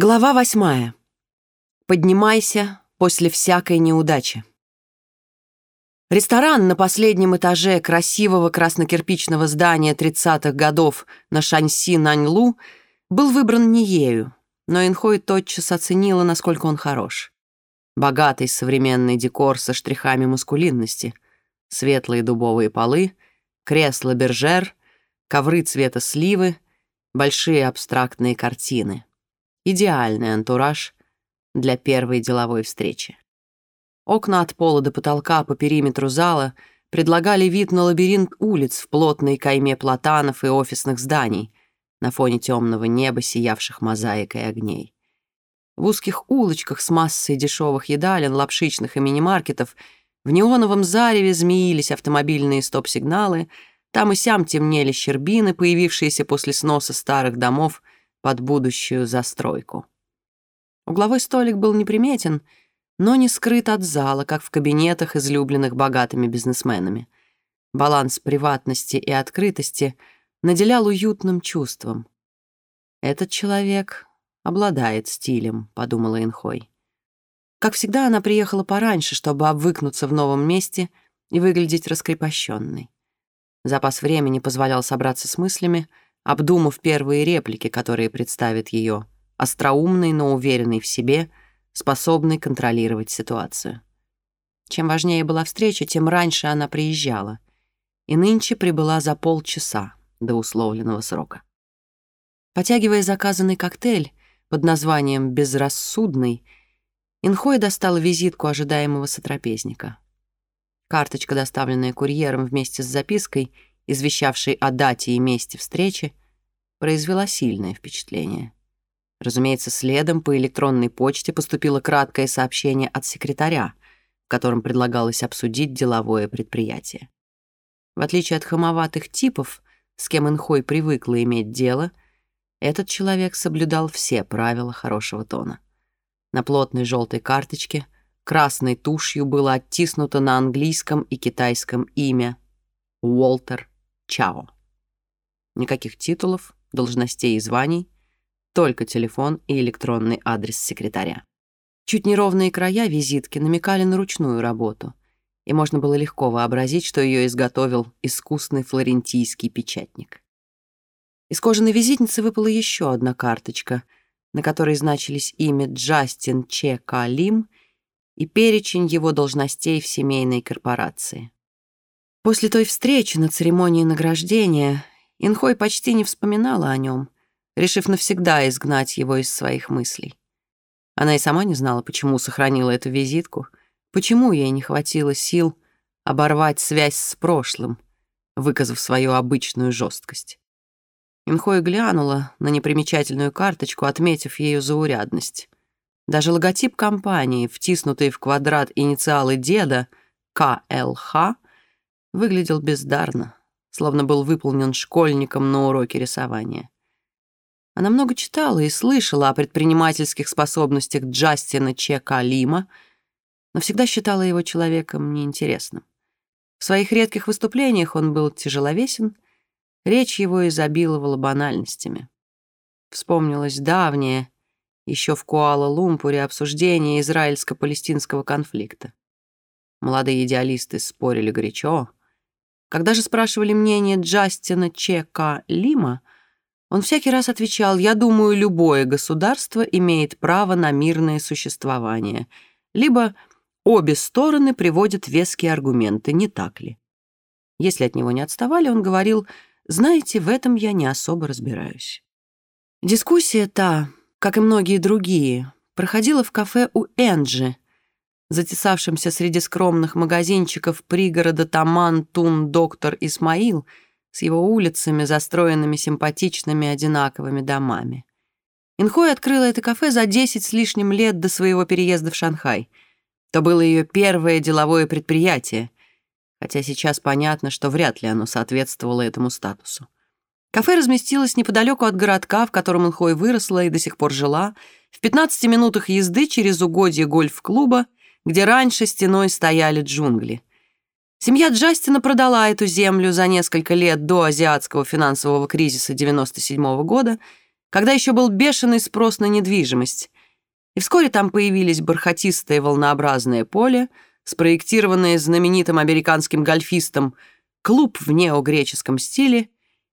Глава восьмая. Поднимайся после всякой неудачи. Ресторан на последнем этаже красивого краснокирпичного здания 30-х годов на Шаньси-Наньлу был выбран не ею, но Инхой тотчас оценила, насколько он хорош. Богатый современный декор со штрихами маскулинности, светлые дубовые полы, кресла-бержер, ковры цвета сливы, большие абстрактные картины — Идеальный антураж для первой деловой встречи. Окна от пола до потолка по периметру зала предлагали вид на лабиринт улиц в плотной кайме платанов и офисных зданий на фоне темного неба, сиявших мозаикой огней. В узких улочках с массой дешевых едалин, лапшичных и мини-маркетов в неоновом зареве змеились автомобильные стоп-сигналы, там и сям темнели щербины, появившиеся после сноса старых домов под будущую застройку. Угловой столик был неприметен, но не скрыт от зала, как в кабинетах, излюбленных богатыми бизнесменами. Баланс приватности и открытости наделял уютным чувством. «Этот человек обладает стилем», — подумала Инхой. Как всегда, она приехала пораньше, чтобы обвыкнуться в новом месте и выглядеть раскрепощенной. Запас времени позволял собраться с мыслями — обдумав первые реплики, которые представит ее, остроумный, но уверенный в себе, способный контролировать ситуацию. Чем важнее была встреча, тем раньше она приезжала. И нынче прибыла за полчаса до условленного срока. Потягивая заказанный коктейль под названием «Безрассудный», Инхой достал визитку ожидаемого сотрапезника. Карточка, доставленная курьером вместе с запиской — извещавшей о дате и месте встречи, произвела сильное впечатление. Разумеется, следом по электронной почте поступило краткое сообщение от секретаря, в котором предлагалось обсудить деловое предприятие. В отличие от хамоватых типов, с кем Инхой привыкла иметь дело, этот человек соблюдал все правила хорошего тона. На плотной желтой карточке красной тушью было оттиснуто на английском и китайском имя Уолтер Чао. Никаких титулов, должностей и званий, только телефон и электронный адрес секретаря. Чуть неровные края визитки намекали на ручную работу, и можно было легко вообразить, что ее изготовил искусный флорентийский печатник. Из кожаной визитницы выпала еще одна карточка, на которой значились имя Джастин Че Калим и перечень его должностей в семейной корпорации. После той встречи на церемонии награждения Инхой почти не вспоминала о нем, решив навсегда изгнать его из своих мыслей. Она и сама не знала, почему сохранила эту визитку, почему ей не хватило сил оборвать связь с прошлым, выказав свою обычную жесткость. Инхой глянула на непримечательную карточку, отметив ее заурядность. Даже логотип компании, втиснутый в квадрат инициалы деда, КЛХ, выглядел бездарно, словно был выполнен школьником на уроке рисования. Она много читала и слышала о предпринимательских способностях Джастина Чека Лима, но всегда считала его человеком неинтересным. В своих редких выступлениях он был тяжеловесен, речь его изобиловала банальностями. Вспомнилось давнее, еще в Куала-Лумпуре, обсуждение израильско-палестинского конфликта. Молодые идеалисты спорили горячо, когда же спрашивали мнение Джастина Чека Лима, он всякий раз отвечал, «Я думаю, любое государство имеет право на мирное существование, либо обе стороны приводят веские аргументы, не так ли?» Если от него не отставали, он говорил, «Знаете, в этом я не особо разбираюсь». Дискуссия та, как и многие другие, проходила в кафе у Энджи — затесавшимся среди скромных магазинчиков пригорода Таман-Тун доктор Исмаил с его улицами, застроенными симпатичными одинаковыми домами. Инхой открыла это кафе за 10 с лишним лет до своего переезда в Шанхай. То было ее первое деловое предприятие, хотя сейчас понятно, что вряд ли оно соответствовало этому статусу. Кафе разместилось неподалеку от городка, в котором Инхой выросла и до сих пор жила, в 15 минутах езды через угодье гольф-клуба где раньше стеной стояли джунгли. Семья Джастина продала эту землю за несколько лет до азиатского финансового кризиса 97 -го года когда еще был бешеный спрос на недвижимость. И вскоре там появились бархатистое волнообразное поле, спроектированное знаменитым американским гольфистом, клуб в неогреческом стиле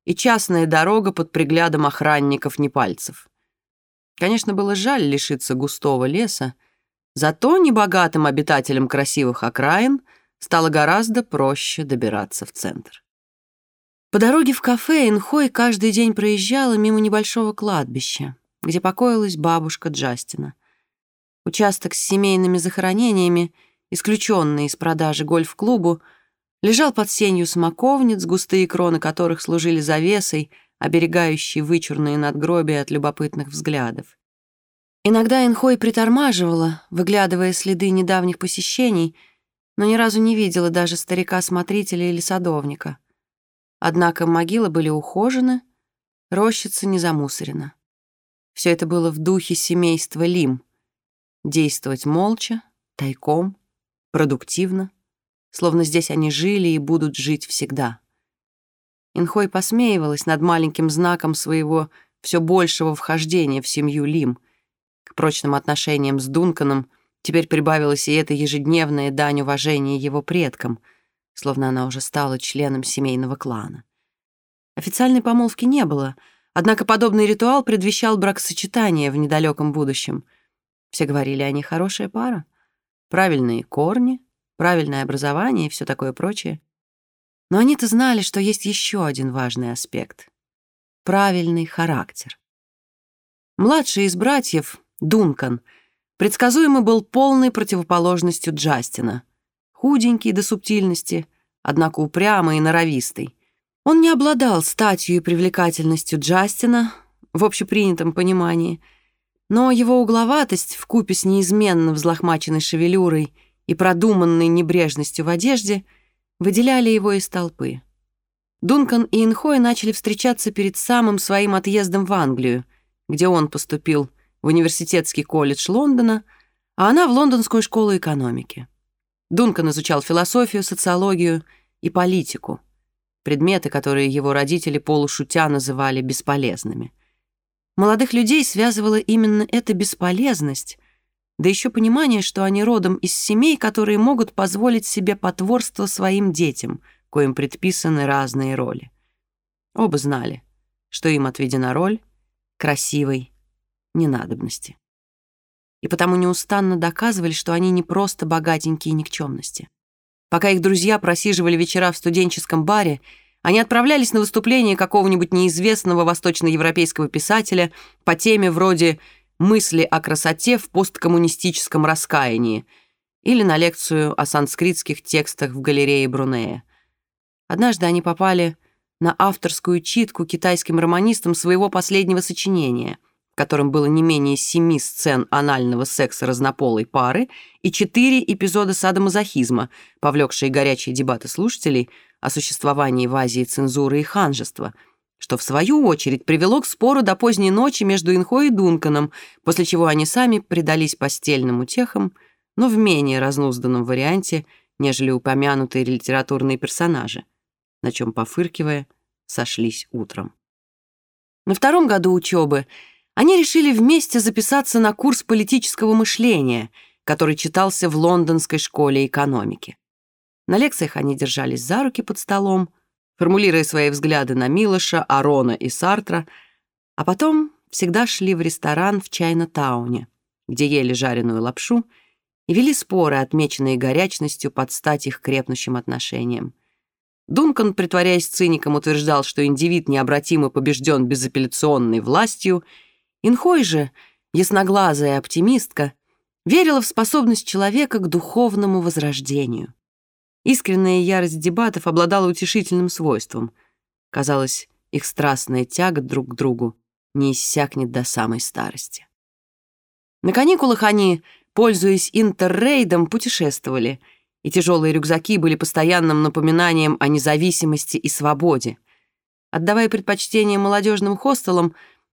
и частная дорога под приглядом охранников-непальцев. Конечно, было жаль лишиться густого леса, зато небогатым обитателям красивых окраин стало гораздо проще добираться в центр. По дороге в кафе Инхой каждый день проезжала мимо небольшого кладбища, где покоилась бабушка Джастина. Участок с семейными захоронениями, исключенный из продажи гольф-клубу, лежал под сенью смоковниц, густые кроны которых служили завесой, оберегающей вычурные надгробия от любопытных взглядов. Иногда Инхой притормаживала, выглядывая следы недавних посещений, но ни разу не видела даже старика-смотрителя или садовника — Однако могилы были ухожены, рощица не замусорена. Все это было в духе семейства Лим. Действовать молча, тайком, продуктивно, словно здесь они жили и будут жить всегда. Инхой посмеивалась над маленьким знаком своего все большего вхождения в семью Лим. К прочным отношениям с Дунканом теперь прибавилась и эта ежедневная дань уважения его предкам — словно она уже стала членом семейного клана. Официальной помолвки не было, однако подобный ритуал предвещал бракосочетание в недалеком будущем. Все говорили, они хорошая пара, правильные корни, правильное образование и все такое прочее. Но они-то знали, что есть еще один важный аспект — правильный характер. Младший из братьев, Дункан, предсказуемо был полной противоположностью Джастина — худенький до субтильности, однако упрямый и норовистый. Он не обладал статью и привлекательностью Джастина в общепринятом понимании, но его угловатость в купе с неизменно взлохмаченной шевелюрой и продуманной небрежностью в одежде выделяли его из толпы. Дункан и Инхой начали встречаться перед самым своим отъездом в Англию, где он поступил в университетский колледж Лондона, а она в лондонскую школу экономики. Дункан изучал философию, социологию и политику, предметы, которые его родители полушутя называли бесполезными. Молодых людей связывала именно эта бесполезность, да еще понимание, что они родом из семей, которые могут позволить себе потворство своим детям, коим предписаны разные роли. Оба знали, что им отведена роль красивой ненадобности и потому неустанно доказывали, что они не просто богатенькие никчемности. Пока их друзья просиживали вечера в студенческом баре, они отправлялись на выступление какого-нибудь неизвестного восточноевропейского писателя по теме вроде «Мысли о красоте в посткоммунистическом раскаянии» или на лекцию о санскритских текстах в галерее Брунея. Однажды они попали на авторскую читку китайским романистам своего последнего сочинения — в котором было не менее семи сцен анального секса разнополой пары и четыре эпизода садомазохизма, повлекшие горячие дебаты слушателей о существовании в Азии цензуры и ханжества, что в свою очередь привело к спору до поздней ночи между Инхо и Дунканом, после чего они сами предались постельным утехам, но в менее разнузданном варианте, нежели упомянутые литературные персонажи, на чем, пофыркивая, сошлись утром. На втором году учебы они решили вместе записаться на курс политического мышления, который читался в лондонской школе экономики. На лекциях они держались за руки под столом, формулируя свои взгляды на Милоша, Арона и Сартра, а потом всегда шли в ресторан в Чайна-тауне, где ели жареную лапшу и вели споры, отмеченные горячностью под стать их крепнущим отношениям. Дункан, притворяясь циником, утверждал, что индивид необратимо побежден безапелляционной властью — Инхой же, ясноглазая оптимистка, верила в способность человека к духовному возрождению. Искренняя ярость дебатов обладала утешительным свойством. Казалось, их страстная тяга друг к другу не иссякнет до самой старости. На каникулах они, пользуясь интеррейдом, путешествовали, и тяжелые рюкзаки были постоянным напоминанием о независимости и свободе. Отдавая предпочтение молодежным хостелам,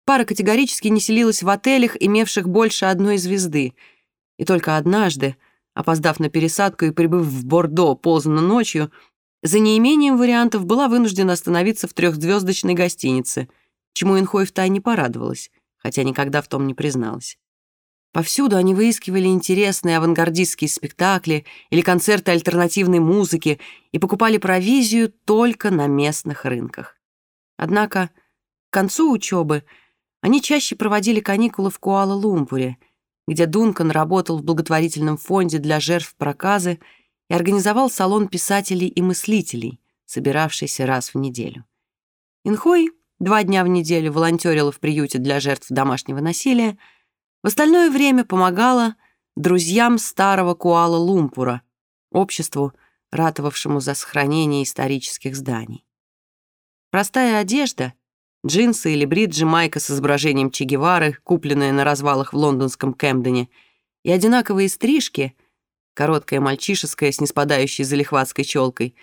Пара категорически не селилась в отелях, имевших больше одной звезды. И только однажды, опоздав на пересадку и прибыв в Бордо поздно ночью, за неимением вариантов была вынуждена остановиться в трехзвездочной гостинице, чему Инхой втайне порадовалась, хотя никогда в том не призналась. Повсюду они выискивали интересные авангардистские спектакли или концерты альтернативной музыки и покупали провизию только на местных рынках. Однако к концу учебы они чаще проводили каникулы в Куала-Лумпуре, где Дункан работал в благотворительном фонде для жертв проказы и организовал салон писателей и мыслителей, собиравшийся раз в неделю. Инхой два дня в неделю волонтерила в приюте для жертв домашнего насилия, в остальное время помогала друзьям старого Куала-Лумпура, обществу, ратовавшему за сохранение исторических зданий. Простая одежда, джинсы или бриджи майка с изображением Че Гевары, купленная на развалах в лондонском Кэмдене, и одинаковые стрижки, короткая мальчишеская с неспадающей залихватской челкой,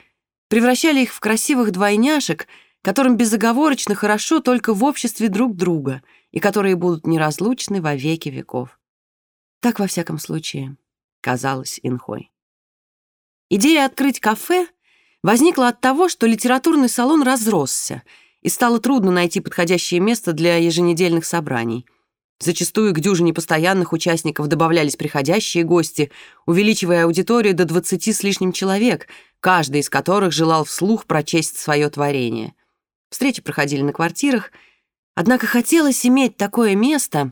превращали их в красивых двойняшек, которым безоговорочно хорошо только в обществе друг друга и которые будут неразлучны во веки веков. Так, во всяком случае, казалось Инхой. Идея открыть кафе возникла от того, что литературный салон разросся, и стало трудно найти подходящее место для еженедельных собраний. Зачастую к дюжине постоянных участников добавлялись приходящие гости, увеличивая аудиторию до 20 с лишним человек, каждый из которых желал вслух прочесть свое творение. Встречи проходили на квартирах, однако хотелось иметь такое место,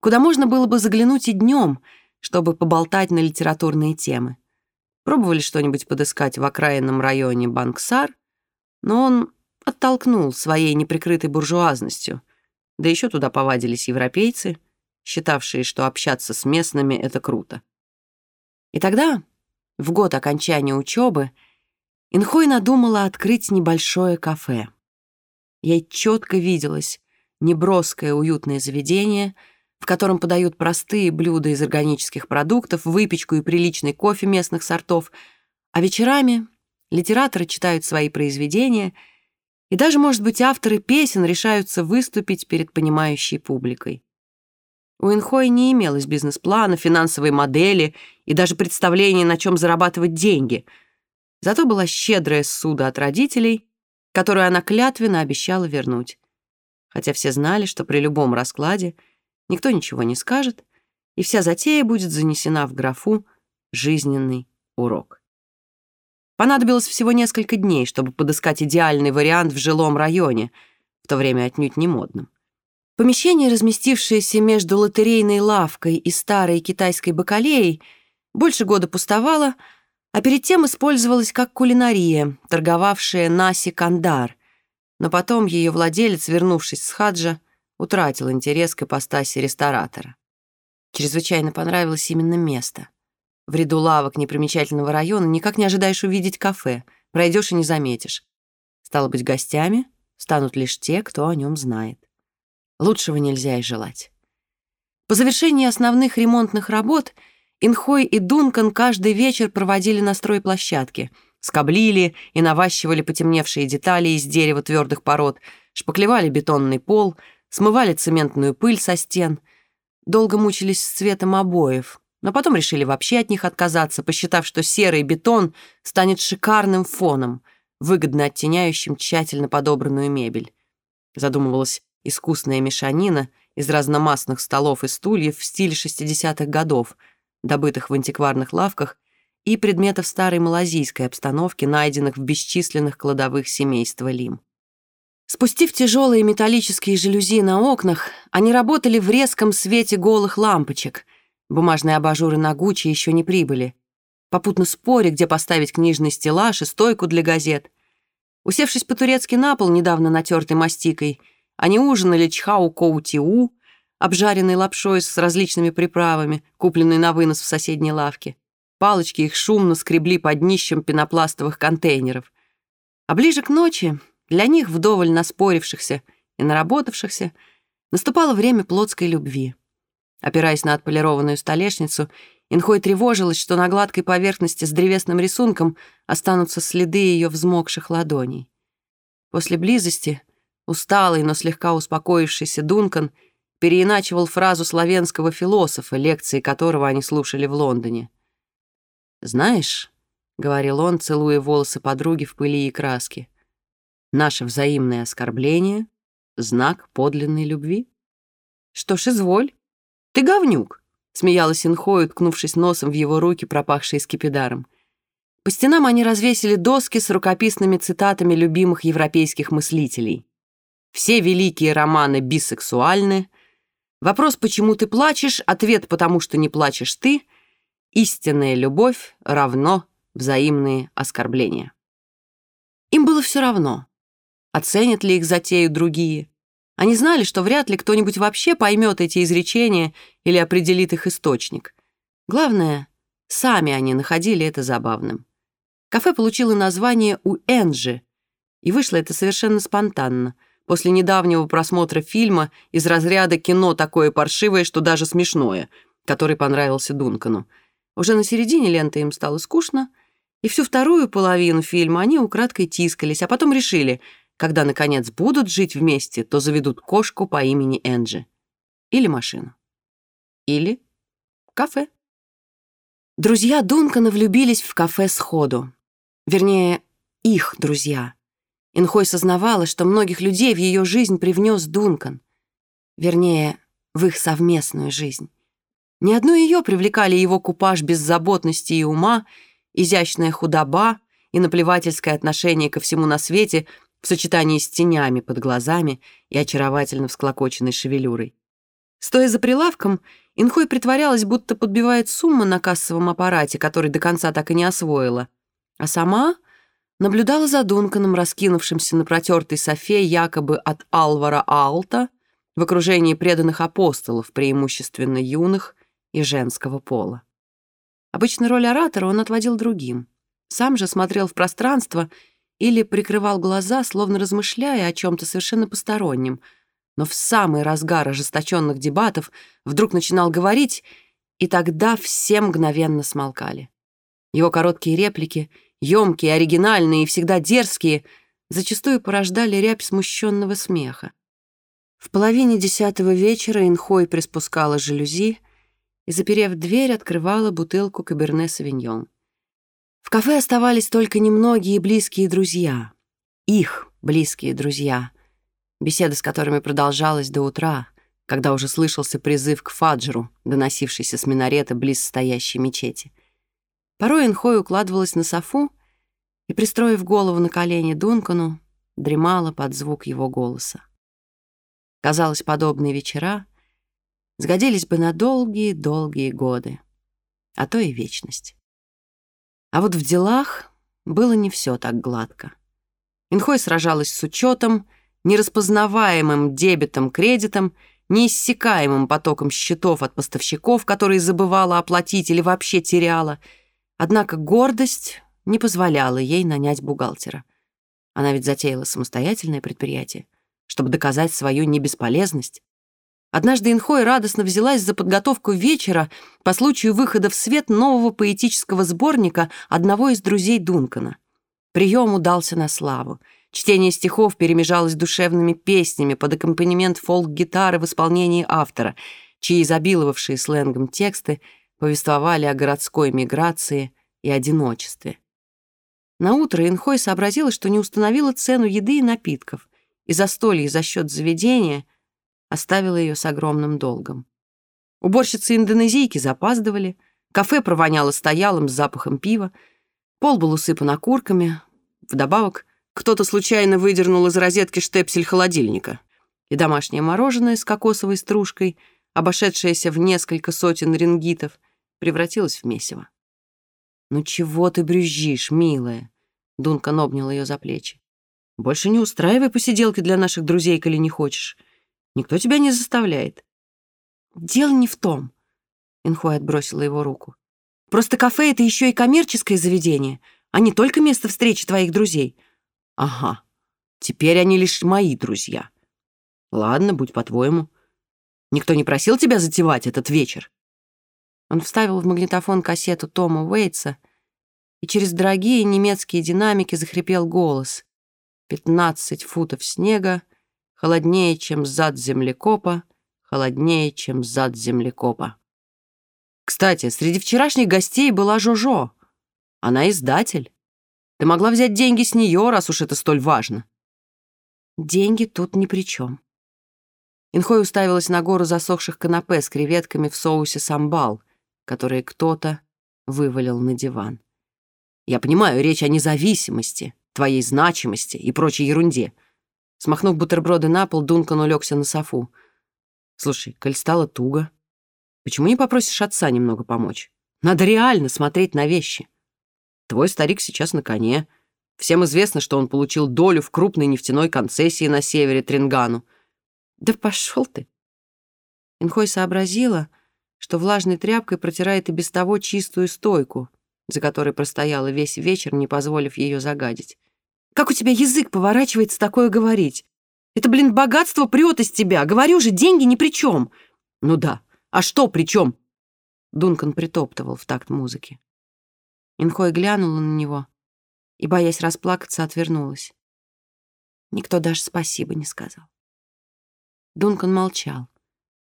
куда можно было бы заглянуть и днем, чтобы поболтать на литературные темы. Пробовали что-нибудь подыскать в окраинном районе Банксар, но он оттолкнул своей неприкрытой буржуазностью. Да еще туда повадились европейцы, считавшие, что общаться с местными — это круто. И тогда, в год окончания учебы, Инхой надумала открыть небольшое кафе. Ей четко виделось неброское уютное заведение — в котором подают простые блюда из органических продуктов, выпечку и приличный кофе местных сортов, а вечерами литераторы читают свои произведения, и даже, может быть, авторы песен решаются выступить перед понимающей публикой. У Инхой не имелось бизнес-плана, финансовой модели и даже представления, на чем зарабатывать деньги. Зато была щедрая ссуда от родителей, которую она клятвенно обещала вернуть. Хотя все знали, что при любом раскладе — никто ничего не скажет, и вся затея будет занесена в графу «жизненный урок». Понадобилось всего несколько дней, чтобы подыскать идеальный вариант в жилом районе, в то время отнюдь не модном. Помещение, разместившееся между лотерейной лавкой и старой китайской бакалеей, больше года пустовало, а перед тем использовалось как кулинария, торговавшая Наси Кандар. Но потом ее владелец, вернувшись с хаджа, утратил интерес к ипостаси ресторатора. Чрезвычайно понравилось именно место. В ряду лавок непримечательного района никак не ожидаешь увидеть кафе, пройдешь и не заметишь. Стало быть, гостями станут лишь те, кто о нем знает. Лучшего нельзя и желать. По завершении основных ремонтных работ Инхой и Дункан каждый вечер проводили на стройплощадке, скоблили и наващивали потемневшие детали из дерева твердых пород, шпаклевали бетонный пол — смывали цементную пыль со стен, долго мучились с цветом обоев, но потом решили вообще от них отказаться, посчитав, что серый бетон станет шикарным фоном, выгодно оттеняющим тщательно подобранную мебель. Задумывалась искусная мешанина из разномастных столов и стульев в стиле 60-х годов, добытых в антикварных лавках, и предметов старой малазийской обстановки, найденных в бесчисленных кладовых семейства Лим. Спустив тяжелые металлические жалюзи на окнах, они работали в резком свете голых лампочек. Бумажные абажуры на Гуччи еще не прибыли. Попутно споря, где поставить книжный стеллаж и стойку для газет. Усевшись по-турецки на пол, недавно натертый мастикой, они ужинали чхау коутиу, обжаренной лапшой с различными приправами, купленной на вынос в соседней лавке. Палочки их шумно скребли под днищем пенопластовых контейнеров. А ближе к ночи для них, вдоволь наспорившихся и наработавшихся, наступало время плотской любви. Опираясь на отполированную столешницу, Инхой тревожилась, что на гладкой поверхности с древесным рисунком останутся следы ее взмокших ладоней. После близости усталый, но слегка успокоившийся Дункан переиначивал фразу славянского философа, лекции которого они слушали в Лондоне. «Знаешь», — говорил он, целуя волосы подруги в пыли и краске, Наше взаимное оскорбление знак подлинной любви? Что ж, изволь. Ты говнюк, смеялась Инхой, уткнувшись носом в его руки, пропахшие скипидаром. По стенам они развесили доски с рукописными цитатами любимых европейских мыслителей. Все великие романы бисексуальны. Вопрос «почему ты плачешь?» Ответ «потому что не плачешь ты» Истинная любовь равно взаимные оскорбления. Им было все равно, оценят ли их затею другие. Они знали, что вряд ли кто-нибудь вообще поймет эти изречения или определит их источник. Главное, сами они находили это забавным. Кафе получило название у Энджи, и вышло это совершенно спонтанно, после недавнего просмотра фильма из разряда «кино такое паршивое, что даже смешное», который понравился Дункану. Уже на середине ленты им стало скучно, и всю вторую половину фильма они украдкой тискались, а потом решили, когда, наконец, будут жить вместе, то заведут кошку по имени Энджи. Или машину. Или кафе. Друзья Дункана влюбились в кафе сходу. Вернее, их друзья. Инхой сознавала, что многих людей в ее жизнь привнес Дункан. Вернее, в их совместную жизнь. Не одну ее привлекали его купаж беззаботности и ума, изящная худоба и наплевательское отношение ко всему на свете в сочетании с тенями под глазами и очаровательно всклокоченной шевелюрой. Стоя за прилавком, Инхой притворялась, будто подбивает сумму на кассовом аппарате, который до конца так и не освоила, а сама наблюдала за Дунканом, раскинувшимся на протертой софе якобы от Алвара Алта в окружении преданных апостолов, преимущественно юных, и женского пола. Обычно роль оратора он отводил другим. Сам же смотрел в пространство или прикрывал глаза, словно размышляя о чем-то совершенно постороннем, но в самый разгар ожесточенных дебатов вдруг начинал говорить, и тогда все мгновенно смолкали. Его короткие реплики, емкие, оригинальные и всегда дерзкие, зачастую порождали рябь смущенного смеха. В половине десятого вечера Инхой приспускала жалюзи, и, заперев дверь, открывала бутылку Каберне-Савиньон. В кафе оставались только немногие близкие друзья. Их близкие друзья, беседа с которыми продолжалась до утра, когда уже слышался призыв к фаджру, доносившийся с минарета близ стоящей мечети. Порой Инхой укладывалась на софу и, пристроив голову на колени Дункану, дремала под звук его голоса. Казалось, подобные вечера сгодились бы на долгие-долгие годы, а то и вечность. А вот в делах было не все так гладко. Инхой сражалась с учетом, нераспознаваемым дебетом-кредитом, неиссякаемым потоком счетов от поставщиков, которые забывала оплатить или вообще теряла. Однако гордость не позволяла ей нанять бухгалтера. Она ведь затеяла самостоятельное предприятие, чтобы доказать свою небесполезность. Однажды Инхой радостно взялась за подготовку вечера по случаю выхода в свет нового поэтического сборника одного из друзей Дункана. Прием удался на славу. Чтение стихов перемежалось душевными песнями под аккомпанемент фолк-гитары в исполнении автора, чьи изобиловавшие сленгом тексты повествовали о городской миграции и одиночестве. Наутро Инхой сообразила, что не установила цену еды и напитков, и застолье за счет заведения — оставила ее с огромным долгом. Уборщицы-индонезийки запаздывали, кафе провоняло стоялым с запахом пива, пол был усыпан окурками, вдобавок кто-то случайно выдернул из розетки штепсель холодильника, и домашнее мороженое с кокосовой стружкой, обошедшееся в несколько сотен рингитов, превратилось в месиво. «Ну чего ты брюзжишь, милая?» Дункан обнял ее за плечи. «Больше не устраивай посиделки для наших друзей, коли не хочешь. Никто тебя не заставляет. Дело не в том. Инхуай отбросила его руку. Просто кафе — это еще и коммерческое заведение, а не только место встречи твоих друзей. Ага, теперь они лишь мои друзья. Ладно, будь по-твоему. Никто не просил тебя затевать этот вечер? Он вставил в магнитофон кассету Тома Уэйтса, и через дорогие немецкие динамики захрипел голос. «Пятнадцать футов снега, холоднее, чем зад землекопа, холоднее, чем зад землекопа. Кстати, среди вчерашних гостей была Жожо. Она издатель. Ты могла взять деньги с нее, раз уж это столь важно. Деньги тут ни при чем. Инхой уставилась на гору засохших канапе с креветками в соусе самбал, которые кто-то вывалил на диван. «Я понимаю, речь о независимости, твоей значимости и прочей ерунде». Смахнув бутерброды на пол, Дункан улегся на софу. «Слушай, коль стало туго, почему не попросишь отца немного помочь? Надо реально смотреть на вещи. Твой старик сейчас на коне. Всем известно, что он получил долю в крупной нефтяной концессии на севере Трингану. Да пошел ты. Инхой сообразила, что влажной тряпкой протирает и без того чистую стойку, за которой простояла весь вечер, не позволив ее загадить. «Как у тебя язык поворачивается такое говорить? Это, блин, богатство прет из тебя. Говорю же, деньги ни при чем». «Ну да. А что при чем?» Дункан притоптывал в такт музыки. Инхой глянула на него и, боясь расплакаться, отвернулась. Никто даже спасибо не сказал. Дункан молчал,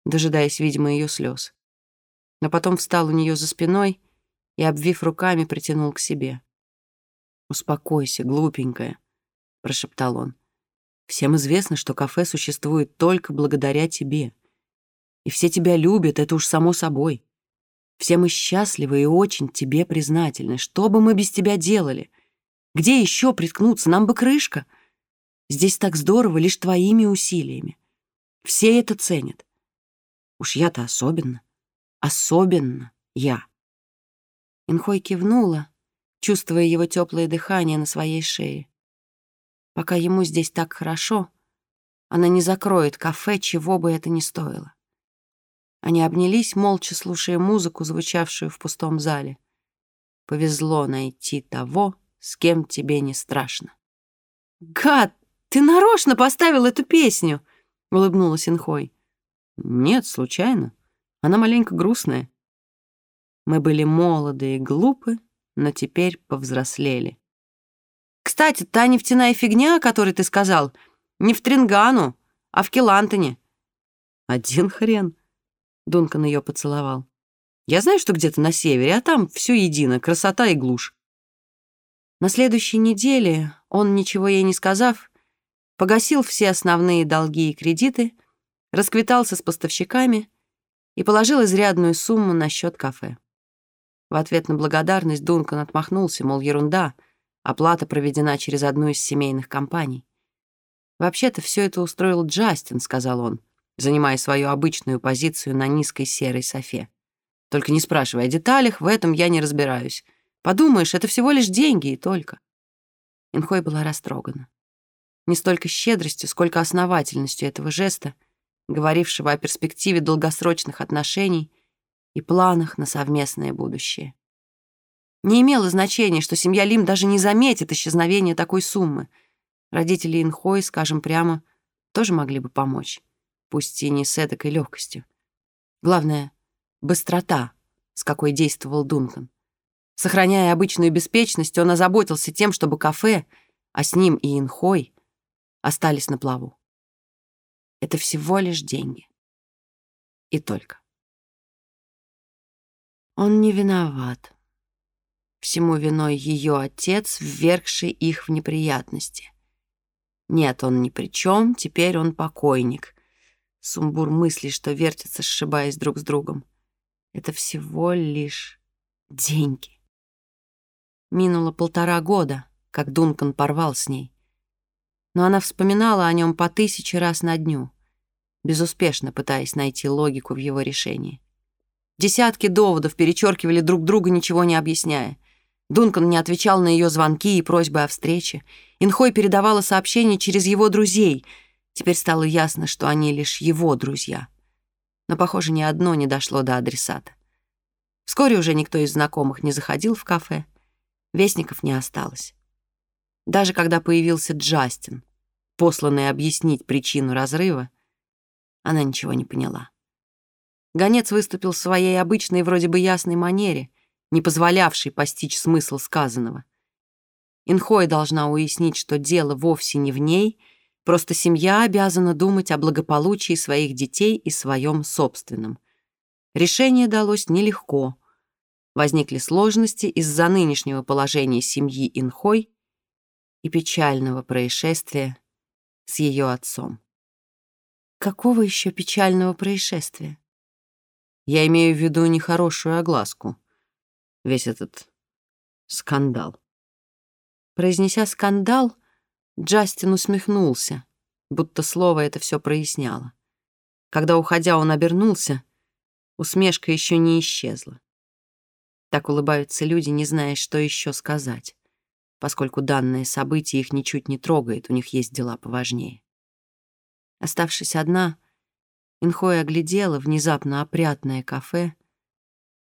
дожидаясь, видимо, ее слез. Но потом встал у нее за спиной и, обвив руками, притянул к себе. «Успокойся, глупенькая», — прошептал он. «Всем известно, что кафе существует только благодаря тебе. И все тебя любят, это уж само собой. Все мы счастливы и очень тебе признательны. Что бы мы без тебя делали? Где еще приткнуться? Нам бы крышка. Здесь так здорово лишь твоими усилиями. Все это ценят. Уж я-то особенно. Особенно я. Инхой кивнула, чувствуя его теплое дыхание на своей шее. Пока ему здесь так хорошо, она не закроет кафе, чего бы это ни стоило. Они обнялись, молча слушая музыку, звучавшую в пустом зале. Повезло найти того, с кем тебе не страшно. «Гад, ты нарочно поставил эту песню!» — улыбнулась Инхой. «Нет, случайно. Она маленько грустная. Мы были молоды и глупы, но теперь повзрослели. Кстати, та нефтяная фигня, о которой ты сказал, не в Трингану, а в Келантоне. Один хрен. Дункан ее поцеловал. «Я знаю, что где-то на севере, а там все едино, красота и глушь». На следующей неделе он, ничего ей не сказав, погасил все основные долги и кредиты, расквитался с поставщиками и положил изрядную сумму на счет кафе. В ответ на благодарность Дункан отмахнулся, мол, ерунда, оплата проведена через одну из семейных компаний. «Вообще-то все это устроил Джастин», — сказал он занимая свою обычную позицию на низкой серой софе. Только не спрашивай о деталях, в этом я не разбираюсь. Подумаешь, это всего лишь деньги и только. Инхой была растрогана. Не столько щедростью, сколько основательностью этого жеста, говорившего о перспективе долгосрочных отношений и планах на совместное будущее. Не имело значения, что семья Лим даже не заметит исчезновения такой суммы. Родители Инхой, скажем прямо, тоже могли бы помочь пусть и не с эдакой легкостью. Главное — быстрота, с какой действовал Дункан. Сохраняя обычную беспечность, он озаботился тем, чтобы кафе, а с ним и Инхой, остались на плаву. Это всего лишь деньги. И только. Он не виноват. Всему виной ее отец, ввергший их в неприятности. Нет, он ни при чем, теперь он покойник. Сумбур мыслей, что вертятся, сшибаясь друг с другом. Это всего лишь деньги. Минуло полтора года, как Дункан порвал с ней. Но она вспоминала о нем по тысяче раз на дню, безуспешно пытаясь найти логику в его решении. Десятки доводов перечеркивали друг друга, ничего не объясняя. Дункан не отвечал на ее звонки и просьбы о встрече. Инхой передавала сообщения через его друзей — Теперь стало ясно, что они лишь его друзья. Но, похоже, ни одно не дошло до адресата. Вскоре уже никто из знакомых не заходил в кафе. Вестников не осталось. Даже когда появился Джастин, посланный объяснить причину разрыва, она ничего не поняла. Гонец выступил в своей обычной вроде бы ясной манере, не позволявшей постичь смысл сказанного. Инхой должна уяснить, что дело вовсе не в ней — Просто семья обязана думать о благополучии своих детей и своем собственном. Решение далось нелегко. Возникли сложности из-за нынешнего положения семьи Инхой и печального происшествия с ее отцом. Какого еще печального происшествия? Я имею в виду нехорошую огласку. Весь этот скандал. Произнеся скандал, Джастин усмехнулся, будто слово это все проясняло. Когда, уходя, он обернулся, усмешка еще не исчезла. Так улыбаются люди, не зная, что еще сказать, поскольку данное событие их ничуть не трогает, у них есть дела поважнее. Оставшись одна, Инхой оглядела внезапно опрятное кафе,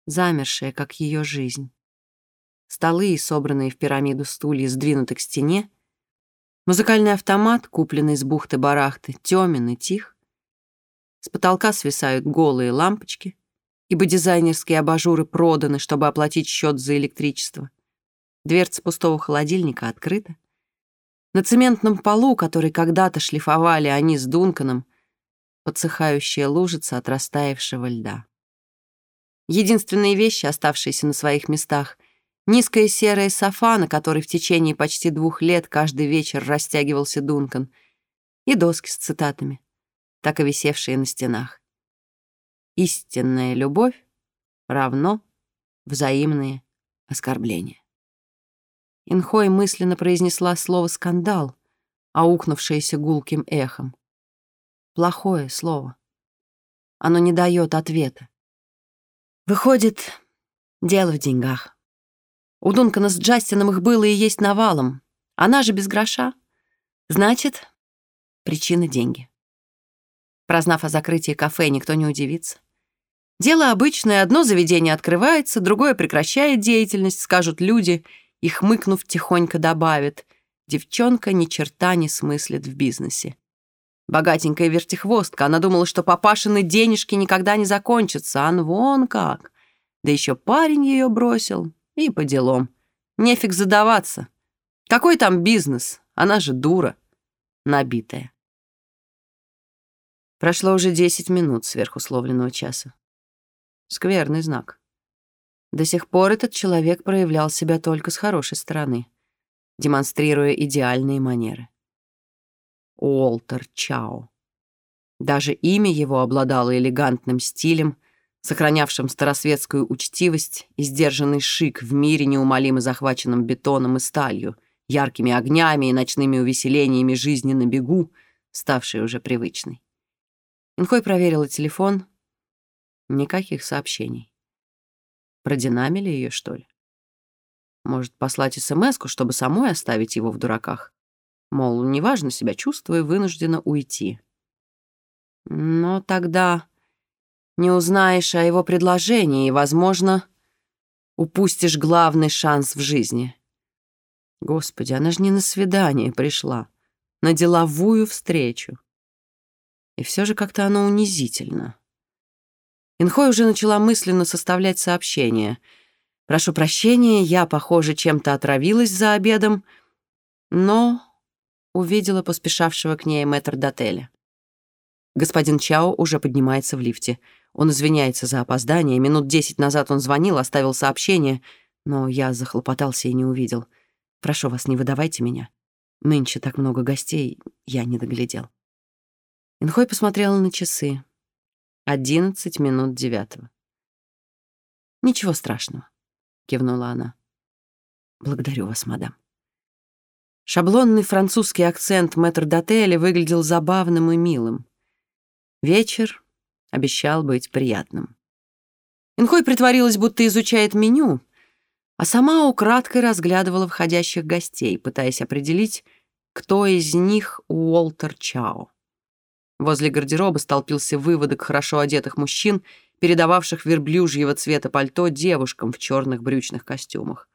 замершее, как ее жизнь. Столы, собранные в пирамиду стулья, сдвинуты к стене. Музыкальный автомат, купленный с бухты-барахты, темен и тих. С потолка свисают голые лампочки, ибо дизайнерские абажуры проданы, чтобы оплатить счет за электричество. Дверца пустого холодильника открыта. На цементном полу, который когда-то шлифовали они с Дунканом, подсыхающая лужица от растаявшего льда. Единственные вещи, оставшиеся на своих местах — Низкая серая софа, на которой в течение почти двух лет каждый вечер растягивался Дункан, и доски с цитатами, так и висевшие на стенах. «Истинная любовь равно взаимные оскорбления». Инхой мысленно произнесла слово «скандал», аукнувшееся гулким эхом. Плохое слово. Оно не дает ответа. Выходит, дело в деньгах. У Дункана с Джастином их было и есть навалом. Она же без гроша. Значит, причина — деньги. Прознав о закрытии кафе, никто не удивится. Дело обычное, одно заведение открывается, другое прекращает деятельность, скажут люди, и, хмыкнув, тихонько добавит. Девчонка ни черта не смыслит в бизнесе. Богатенькая вертихвостка, она думала, что папашины денежки никогда не закончатся, а вон как. Да еще парень ее бросил, и по делам. Нефиг задаваться. Какой там бизнес? Она же дура. Набитая. Прошло уже 10 минут сверхусловленного часа. Скверный знак. До сих пор этот человек проявлял себя только с хорошей стороны, демонстрируя идеальные манеры. Уолтер Чао. Даже имя его обладало элегантным стилем — сохранявшим старосветскую учтивость и сдержанный шик в мире, неумолимо захваченном бетоном и сталью, яркими огнями и ночными увеселениями жизни на бегу, ставшей уже привычной. Инхой проверила телефон. Никаких сообщений. Продинамили ее, что ли? Может, послать смс чтобы самой оставить его в дураках? Мол, неважно себя чувствую, вынуждена уйти. Но тогда не узнаешь о его предложении и, возможно, упустишь главный шанс в жизни. Господи, она же не на свидание пришла, на деловую встречу. И все же как-то оно унизительно. Инхой уже начала мысленно составлять сообщение. «Прошу прощения, я, похоже, чем-то отравилась за обедом», но увидела поспешавшего к ней мэтр Дотеля. Господин Чао уже поднимается в лифте — он извиняется за опоздание. Минут десять назад он звонил, оставил сообщение, но я захлопотался и не увидел. Прошу вас, не выдавайте меня. Нынче так много гостей, я не доглядел. Инхой посмотрела на часы. Одиннадцать минут девятого. «Ничего страшного», — кивнула она. «Благодарю вас, мадам». Шаблонный французский акцент мэтр-дотеля выглядел забавным и милым. Вечер Обещал быть приятным. Инхой притворилась, будто изучает меню, а сама украдкой разглядывала входящих гостей, пытаясь определить, кто из них Уолтер Чао. Возле гардероба столпился выводок хорошо одетых мужчин, передававших верблюжьего цвета пальто девушкам в черных брючных костюмах.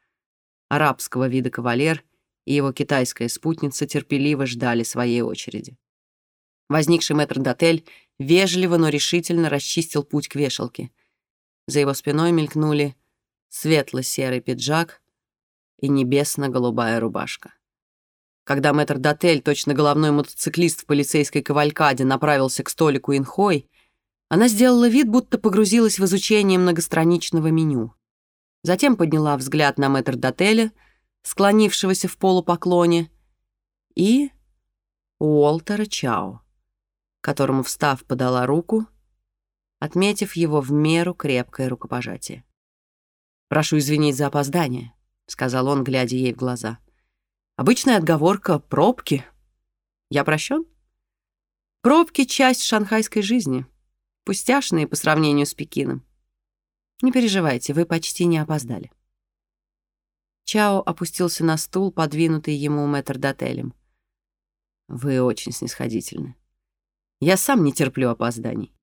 Арабского вида кавалер и его китайская спутница терпеливо ждали своей очереди. Возникший мэтр-дотель вежливо, но решительно расчистил путь к вешалке. За его спиной мелькнули светло-серый пиджак и небесно-голубая рубашка. Когда мэтр Дотель, точно головной мотоциклист в полицейской кавалькаде, направился к столику инхой, она сделала вид, будто погрузилась в изучение многостраничного меню. Затем подняла взгляд на мэтр Дотеля, склонившегося в полупоклоне, и Уолтера Чао. которому, встав, подала руку, отметив его в меру крепкое рукопожатие. «Прошу извинить за опоздание», — сказал он, глядя ей в глаза. «Обычная отговорка — пробки. Я прощен? Пробки — часть шанхайской жизни, пустяшные по сравнению с Пекином. Не переживайте, вы почти не опоздали». Чао опустился на стул, подвинутый ему метрдотелем. «Вы очень снисходительны. Я сам не терплю опозданий».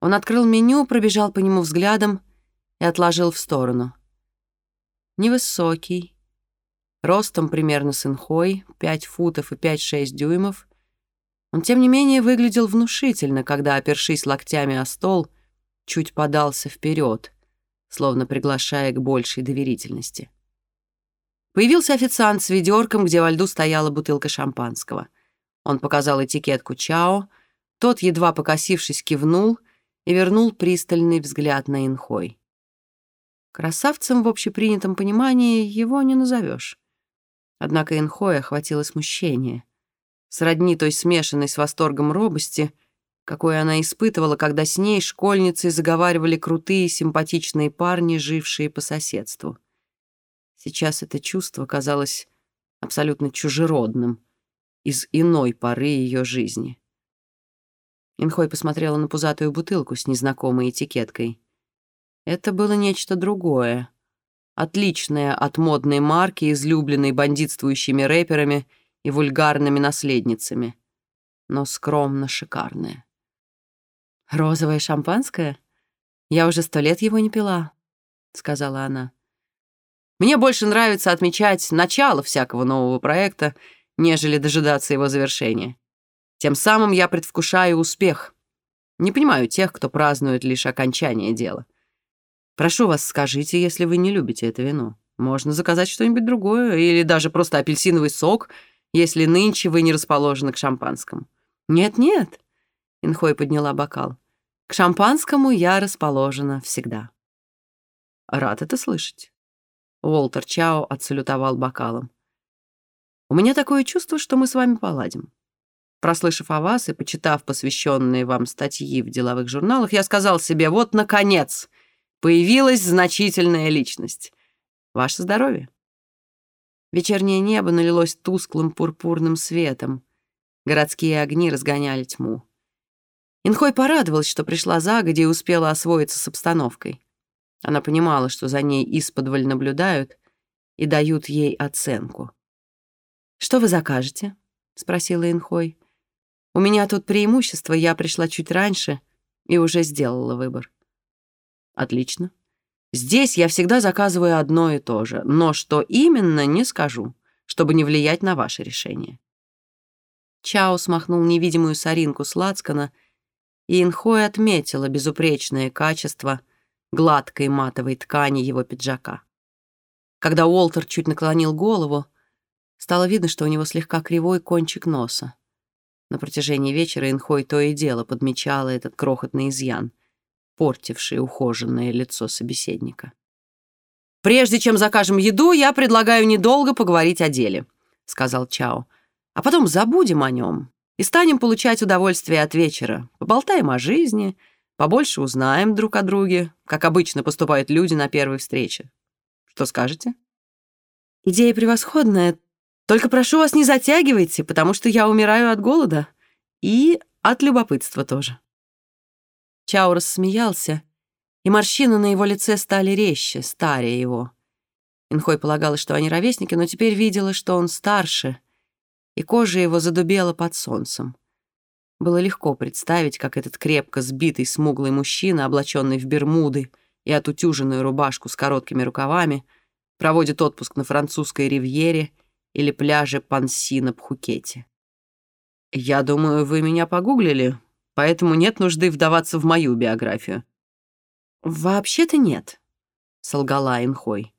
Он открыл меню, пробежал по нему взглядом и отложил в сторону. Невысокий, ростом примерно с инхой, 5 футов и 5-6 дюймов. Он, тем не менее, выглядел внушительно, когда, опершись локтями о стол, чуть подался вперед, словно приглашая к большей доверительности. Появился официант с ведерком, где во льду стояла бутылка шампанского. Он показал этикетку «Чао», тот, едва покосившись, кивнул и вернул пристальный взгляд на Инхой. Красавцем в общепринятом понимании его не назовешь. Однако Инхой охватило смущение. Сродни той смешанной с восторгом робости, какой она испытывала, когда с ней школьницей заговаривали крутые симпатичные парни, жившие по соседству. Сейчас это чувство казалось абсолютно чужеродным, из иной поры ее жизни. Инхой посмотрела на пузатую бутылку с незнакомой этикеткой. Это было нечто другое, отличное от модной марки, излюбленной бандитствующими рэперами и вульгарными наследницами, но скромно шикарное. «Розовое шампанское? Я уже сто лет его не пила», — сказала она. Мне больше нравится отмечать начало всякого нового проекта, нежели дожидаться его завершения. Тем самым я предвкушаю успех. Не понимаю тех, кто празднует лишь окончание дела. Прошу вас, скажите, если вы не любите это вино. Можно заказать что-нибудь другое, или даже просто апельсиновый сок, если нынче вы не расположены к шампанскому. Нет-нет, Инхой подняла бокал. К шампанскому я расположена всегда. Рад это слышать. Уолтер Чао отсалютовал бокалом. «У меня такое чувство, что мы с вами поладим. Прослышав о вас и почитав посвященные вам статьи в деловых журналах, я сказал себе, вот, наконец, появилась значительная личность. Ваше здоровье». Вечернее небо налилось тусклым пурпурным светом. Городские огни разгоняли тьму. Инхой порадовалась, что пришла загодя и успела освоиться с обстановкой. Она понимала, что за ней исподволь наблюдают и дают ей оценку. «Что вы закажете?» — спросила Инхой. «У меня тут преимущество, я пришла чуть раньше и уже сделала выбор». «Отлично. Здесь я всегда заказываю одно и то же, но что именно, не скажу, чтобы не влиять на ваше решение». Чао смахнул невидимую соринку с лацкана, и Инхой отметила безупречное качество — гладкой матовой ткани его пиджака. Когда Уолтер чуть наклонил голову, стало видно, что у него слегка кривой кончик носа. На протяжении вечера Инхой то и дело подмечала этот крохотный изъян, портивший ухоженное лицо собеседника. «Прежде чем закажем еду, я предлагаю недолго поговорить о деле», — сказал Чао. «А потом забудем о нем и станем получать удовольствие от вечера. Поболтаем о жизни, Побольше узнаем друг о друге, как обычно поступают люди на первой встрече. Что скажете? Идея превосходная. Только прошу вас, не затягивайте, потому что я умираю от голода. И от любопытства тоже. Чао рассмеялся, и морщины на его лице стали резче, старее его. Инхой полагала, что они ровесники, но теперь видела, что он старше, и кожа его задубела под солнцем. Было легко представить, как этот крепко сбитый смуглый мужчина, облаченный в бермуды и отутюженную рубашку с короткими рукавами, проводит отпуск на французской ривьере или пляже Панси на Пхукете. «Я думаю, вы меня погуглили, поэтому нет нужды вдаваться в мою биографию». «Вообще-то нет», — солгала Инхой.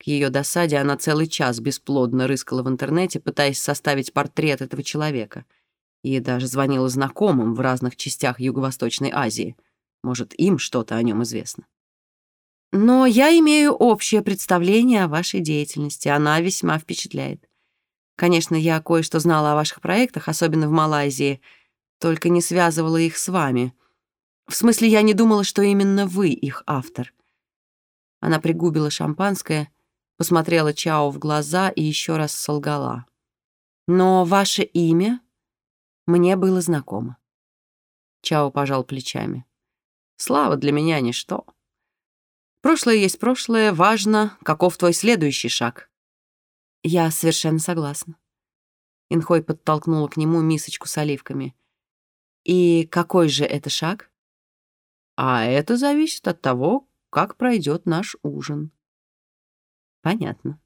К ее досаде она целый час бесплодно рыскала в интернете, пытаясь составить портрет этого человека — и даже звонила знакомым в разных частях Юго-Восточной Азии. Может, им что-то о нем известно. Но я имею общее представление о вашей деятельности. Она весьма впечатляет. Конечно, я кое-что знала о ваших проектах, особенно в Малайзии, только не связывала их с вами. В смысле, я не думала, что именно вы их автор. Она пригубила шампанское, посмотрела Чао в глаза и еще раз солгала. Но ваше имя мне было знакомо. Чао пожал плечами. Слава для меня ничто. Прошлое есть прошлое, важно, каков твой следующий шаг. Я совершенно согласна. Инхой подтолкнула к нему мисочку с оливками. И какой же это шаг? А это зависит от того, как пройдет наш ужин. Понятно.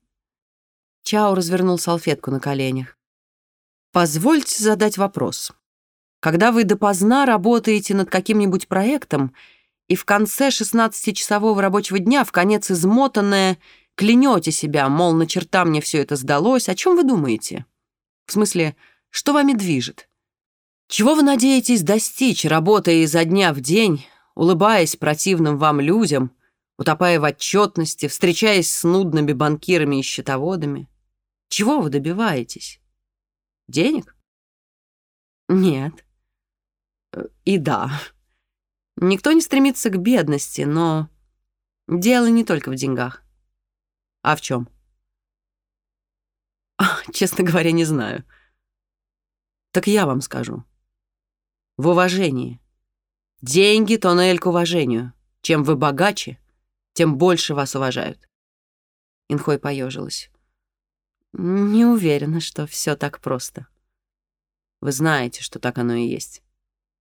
Чао развернул салфетку на коленях. Позвольте задать вопрос. Когда вы допоздна работаете над каким-нибудь проектом, и в конце 16-часового рабочего дня, в конец измотанное, клянете себя, мол, на черта мне все это сдалось, о чем вы думаете? В смысле, что вами движет? Чего вы надеетесь достичь, работая изо дня в день, улыбаясь противным вам людям, утопая в отчетности, встречаясь с нудными банкирами и счетоводами? Чего вы добиваетесь? Денег? Нет. Э, и да. Никто не стремится к бедности, но дело не только в деньгах. А в чем? Честно говоря, не знаю. Так я вам скажу. В уважении. Деньги — тоннель к уважению. Чем вы богаче, тем больше вас уважают. Инхой поежилась. Не уверена, что все так просто. Вы знаете, что так оно и есть,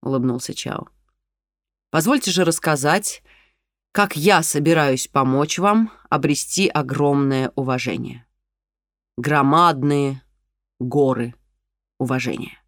улыбнулся Чао. Позвольте же рассказать, как я собираюсь помочь вам обрести огромное уважение. Громадные горы уважения.